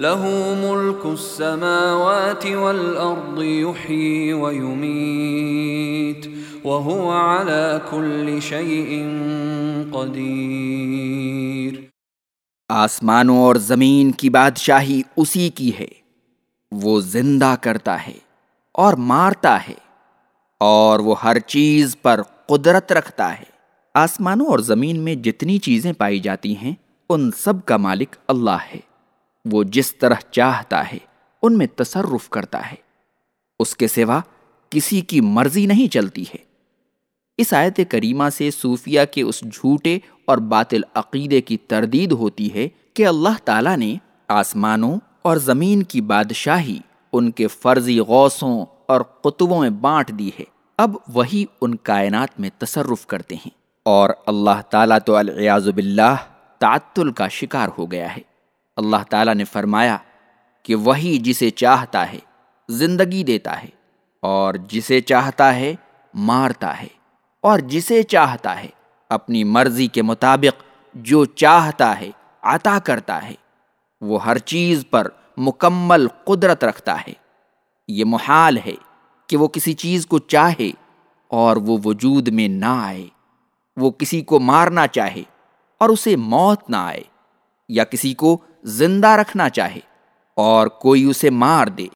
له ملك السماوات والأرض يحيي ويميت وهو على كل شيء قدير۔ آسمانوں اور زمین کی بادشاہی اسی کی ہے۔ وہ زندہ کرتا ہے اور مارتا ہے اور وہ ہر چیز پر قدرت رکھتا ہے۔ آسمانوں اور زمین میں جتنی چیزیں پائی جاتی ہیں، ان سب کا مالک اللہ ہے۔ وہ جس طرح چاہتا ہے، ان میں تصرف کرتا ہے۔ اس کے سوا کسی کی مرضی نہیں چلتی ہے۔ اس آیت کریمہ سے صوفیہ کے اس جھوٹے اور باطل عقیدے کی تردید ہوتی ہے کہ اللہ تعالیٰ نے آسمانوں اور زمین کی بادشاہی ان کے فرضی غوثوں اور قطبوں میں بانٹ دی ہے۔ اب وہی ان کائنات میں تصرف کرتے ہیں اور اللہ تعالیٰ تو العیاض باللہ تعطل کا شکار ہو گیا ہے۔ اللہ تعالیٰ نے فرمایا کہ وہی جسے چاہتا ہے زندگی دیتا ہے اور جسے چاہتا ہے مارتا ہے اور جسے چاہتا ہے اپنی مرضی کے مطابق جو چاہتا ہے عطا کرتا ہے، وہ ہر چیز پر مکمل قدرت رکھتا ہے۔ یہ محال ہے کہ وہ کسی چیز کو چاہے اور وہ وجود میں نہ آئے۔ وہ کسی کو مارنا چاہے اور اسے موت نہ آئے یا کسی کو زندہ رکھنا چاہے اور کوئی اسے مار دے۔